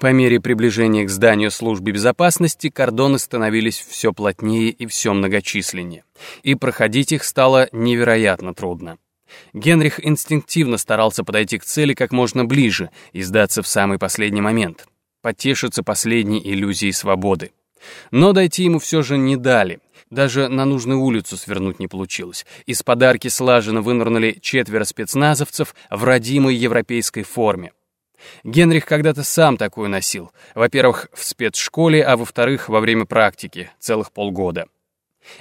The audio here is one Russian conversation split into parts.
По мере приближения к зданию службы безопасности кордоны становились все плотнее и все многочисленнее, и проходить их стало невероятно трудно. Генрих инстинктивно старался подойти к цели как можно ближе и сдаться в самый последний момент, потешиться последней иллюзией свободы. Но дойти ему все же не дали. Даже на нужную улицу свернуть не получилось. Из подарки слаженно вынырнули четверо спецназовцев в родимой европейской форме. Генрих когда-то сам такую носил. Во-первых, в спецшколе, а во-вторых, во время практики, целых полгода.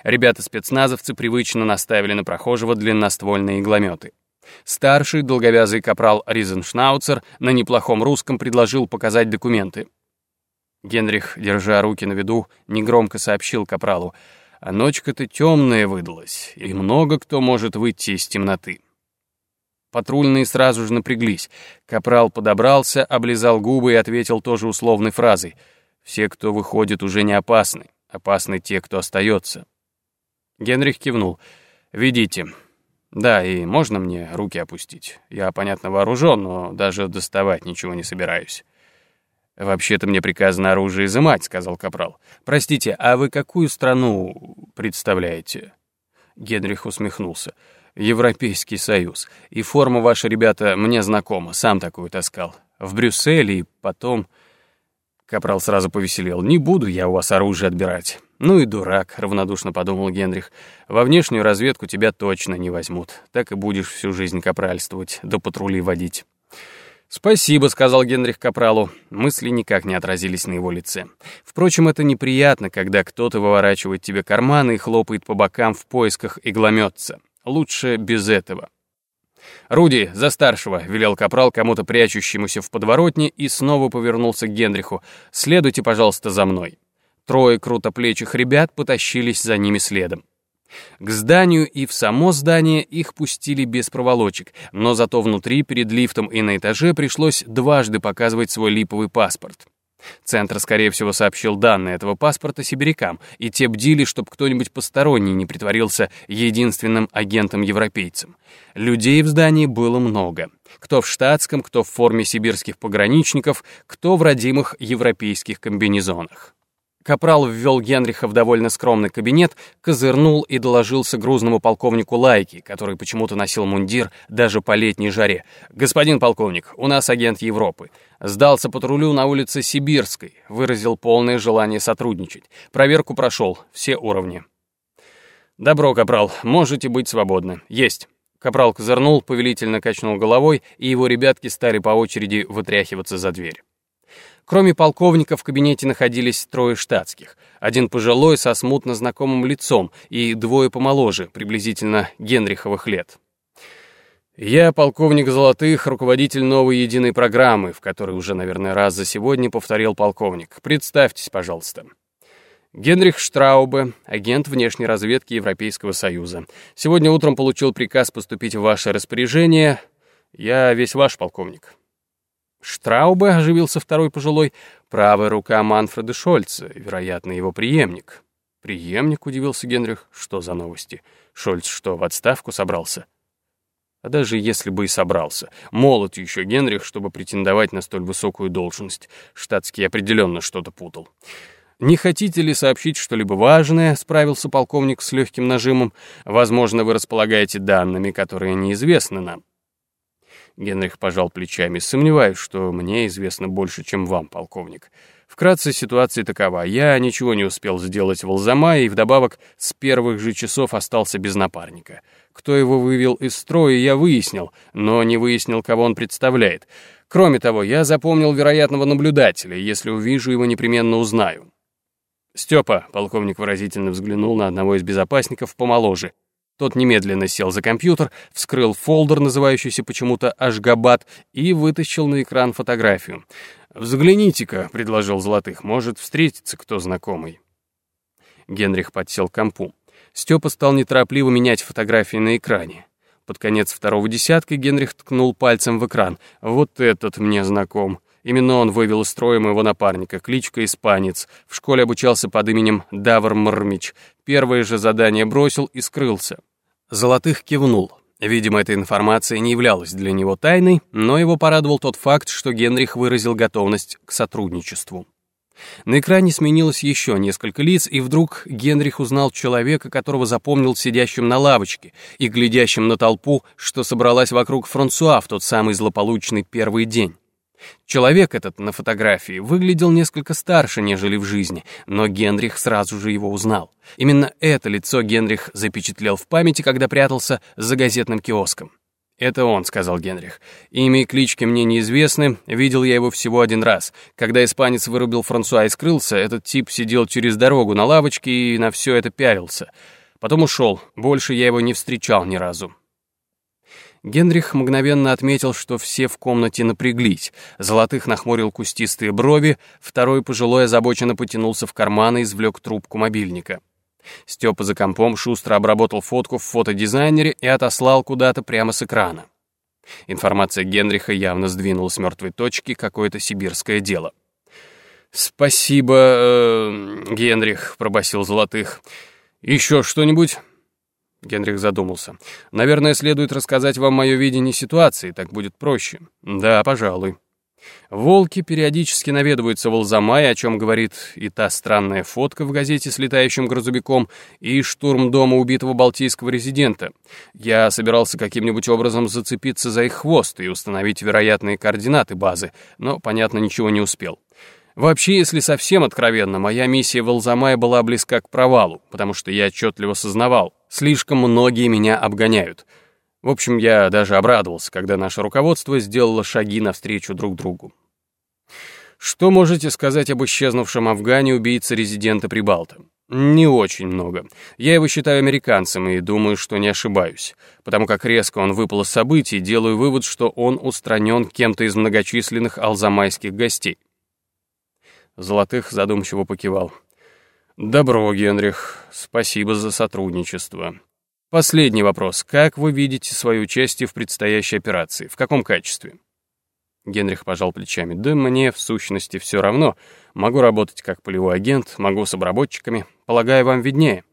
Ребята-спецназовцы привычно наставили на прохожего длинноствольные иглометы. Старший, долговязый капрал Ризеншнауцер на неплохом русском предложил показать документы. Генрих, держа руки на виду, негромко сообщил капралу, «А ночка-то темная выдалась, и много кто может выйти из темноты». Патрульные сразу же напряглись. Капрал подобрался, облизал губы и ответил тоже условной фразой. «Все, кто выходит, уже не опасны. Опасны те, кто остается». Генрих кивнул. «Ведите». «Да, и можно мне руки опустить? Я, понятно, вооружен, но даже доставать ничего не собираюсь». «Вообще-то мне приказано оружие изымать», — сказал Капрал. «Простите, а вы какую страну представляете?» Генрих усмехнулся. «Европейский Союз. И форма ваша, ребята, мне знакома. Сам такую таскал. В Брюсселе и потом...» Капрал сразу повеселел. «Не буду я у вас оружие отбирать». «Ну и дурак», — равнодушно подумал Генрих. «Во внешнюю разведку тебя точно не возьмут. Так и будешь всю жизнь капральствовать, до патрули водить». «Спасибо», — сказал Генрих Капралу. Мысли никак не отразились на его лице. Впрочем, это неприятно, когда кто-то выворачивает тебе карманы и хлопает по бокам в поисках иглометца. Лучше без этого. «Руди, за старшего!» — велел Капрал кому-то прячущемуся в подворотне и снова повернулся к Генриху. «Следуйте, пожалуйста, за мной». Трое крутоплечих ребят потащились за ними следом. К зданию и в само здание их пустили без проволочек, но зато внутри, перед лифтом и на этаже пришлось дважды показывать свой липовый паспорт. Центр, скорее всего, сообщил данные этого паспорта сибирякам, и те бдили, чтобы кто-нибудь посторонний не притворился единственным агентом-европейцем. Людей в здании было много. Кто в штатском, кто в форме сибирских пограничников, кто в родимых европейских комбинезонах. Капрал ввел Генриха в довольно скромный кабинет, козырнул и доложился грузному полковнику Лайки, который почему-то носил мундир даже по летней жаре. «Господин полковник, у нас агент Европы. Сдался патрулю на улице Сибирской, выразил полное желание сотрудничать. Проверку прошел, все уровни». «Добро, Капрал, можете быть свободны. Есть». Капрал козырнул, повелительно качнул головой, и его ребятки стали по очереди вытряхиваться за дверь. Кроме полковника в кабинете находились трое штатских. Один пожилой, со смутно знакомым лицом, и двое помоложе, приблизительно Генриховых лет. Я полковник Золотых, руководитель новой единой программы, в которой уже, наверное, раз за сегодня повторил полковник. Представьтесь, пожалуйста. Генрих Штраубе, агент внешней разведки Европейского Союза. Сегодня утром получил приказ поступить в ваше распоряжение. Я весь ваш полковник. Штраубе, оживился второй пожилой, правая рука Манфреда Шольца, вероятно, его преемник. Преемник, удивился Генрих, что за новости? Шольц что, в отставку собрался? А даже если бы и собрался. Молод еще Генрих, чтобы претендовать на столь высокую должность. Штатский определенно что-то путал. «Не хотите ли сообщить что-либо важное?» — справился полковник с легким нажимом. «Возможно, вы располагаете данными, которые неизвестны нам». Генрих пожал плечами. «Сомневаюсь, что мне известно больше, чем вам, полковник. Вкратце ситуация такова. Я ничего не успел сделать в Алзамае и вдобавок с первых же часов остался без напарника. Кто его вывел из строя, я выяснил, но не выяснил, кого он представляет. Кроме того, я запомнил вероятного наблюдателя. Если увижу его, непременно узнаю». «Степа», — полковник выразительно взглянул на одного из безопасников помоложе, — тот немедленно сел за компьютер, вскрыл фолдер, называющийся почему-то «Ашгабад», и вытащил на экран фотографию. «Взгляните-ка», — предложил Золотых, — «может встретиться кто знакомый». Генрих подсел к компу. Степа стал неторопливо менять фотографии на экране. Под конец второго десятка Генрих ткнул пальцем в экран. «Вот этот мне знаком». Именно он вывел из строя моего напарника, кличка Испанец. В школе обучался под именем Давр Мрмич. Первое же задание бросил и скрылся. Золотых кивнул. Видимо, эта информация не являлась для него тайной, но его порадовал тот факт, что Генрих выразил готовность к сотрудничеству. На экране сменилось еще несколько лиц, и вдруг Генрих узнал человека, которого запомнил сидящим на лавочке и глядящим на толпу, что собралась вокруг Франсуа в тот самый злополучный первый день. Человек этот на фотографии выглядел несколько старше, нежели в жизни, но Генрих сразу же его узнал. Именно это лицо Генрих запечатлел в памяти, когда прятался за газетным киоском. «Это он», — сказал Генрих. «Имя и клички мне неизвестны, видел я его всего один раз. Когда испанец вырубил Франсуа и скрылся, этот тип сидел через дорогу на лавочке и на все это пялился. Потом ушел, больше я его не встречал ни разу». Генрих мгновенно отметил, что все в комнате напряглись. Золотых нахмурил кустистые брови, второй пожилой озабоченно потянулся в карман и извлек трубку мобильника. Степа за компом шустро обработал фотку в фотодизайнере и отослал куда-то прямо с экрана. Информация Генриха явно сдвинула с мертвой точки какое-то сибирское дело. «Спасибо, э, Генрих», — пробасил Золотых. «Еще что-нибудь?» Генрих задумался. «Наверное, следует рассказать вам мое видение ситуации, так будет проще». «Да, пожалуй». Волки периодически наведываются в Алзамай, о чем говорит и та странная фотка в газете с летающим грузовиком, и штурм дома убитого балтийского резидента. Я собирался каким-нибудь образом зацепиться за их хвост и установить вероятные координаты базы, но, понятно, ничего не успел. Вообще, если совсем откровенно, моя миссия в Алзамае была близка к провалу, потому что я отчетливо сознавал, слишком многие меня обгоняют — в общем, я даже обрадовался, когда наше руководство сделало шаги навстречу друг другу. Что можете сказать об исчезнувшем Афгане убийце резидента Прибалта? Не очень много. Я его считаю американцем и думаю, что не ошибаюсь. Потому как резко он выпал из событий, делаю вывод, что он устранен кем-то из многочисленных алзамайских гостей. Золотых задумчиво покивал. «Добро, Генрих. Спасибо за сотрудничество. Последний вопрос. Как вы видите свое участие в предстоящей операции? В каком качестве? Генрих пожал плечами. Да мне, в сущности, все равно. Могу работать как полевой агент, могу с обработчиками. Полагаю, вам виднее.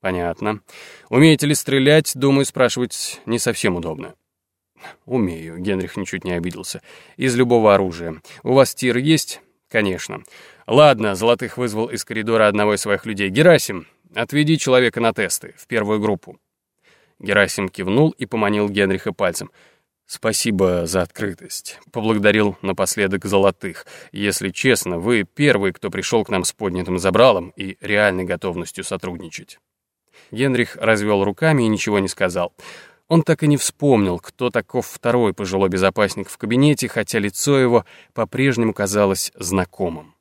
Понятно. Умеете ли стрелять, думаю, спрашивать не совсем удобно. Умею, Генрих ничуть не обиделся. Из любого оружия. У вас тир есть? Конечно. Ладно, Золотых вызвал из коридора одного из своих людей. Герасим, отведи человека на тесты, в первую группу. Герасим кивнул и поманил Генриха пальцем. «Спасибо за открытость», — поблагодарил напоследок Золотых. «Если честно, вы первый, кто пришел к нам с поднятым забралом и реальной готовностью сотрудничать». Генрих развел руками и ничего не сказал. Он так и не вспомнил, кто таков второй пожилой безопасник в кабинете, хотя лицо его по-прежнему казалось знакомым.